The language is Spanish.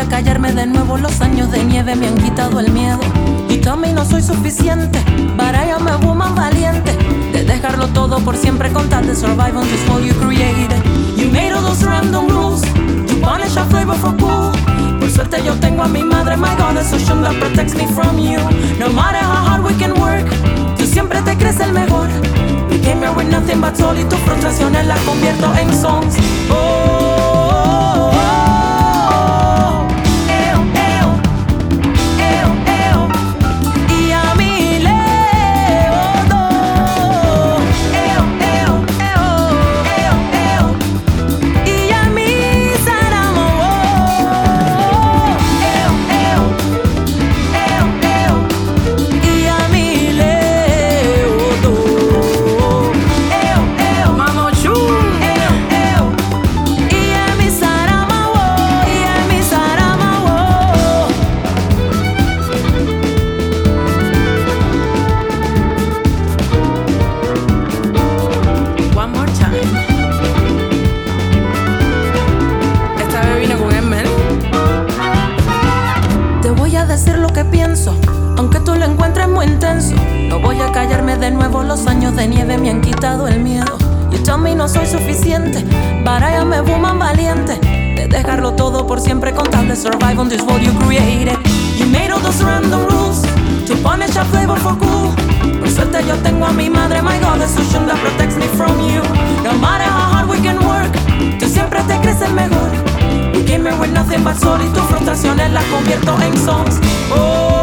a callarme de nuevo, los años de nieve me han quitado el miedo. Y también no soy suficiente, para a woman valiente. De dejarlo todo por siempre con tal de survive on this world you created. You made all those random rules, to punish a flavor for cool. Por suerte yo tengo a mi madre, my goddess, that protects me from you. No matter how hard we can work, tú siempre te crees el mejor. We came here with nothing but soul y tus frustraciones las convierto en songs. Oh, a decir lo que pienso, aunque tú lo encuentres muy intenso. No voy a callarme de nuevo, los años de nieve me han quitado el miedo. You tell me no soy suficiente, but I am a woman valiente. De dejarlo todo por siempre con tal de survive on this world you created. You made all those random rules to punish a flavor for cool. Por suerte yo tengo a mi madre, my God, the that protects me from you. Las nubes nacen invasor y tus frustraciones las convierto en songs. Oh.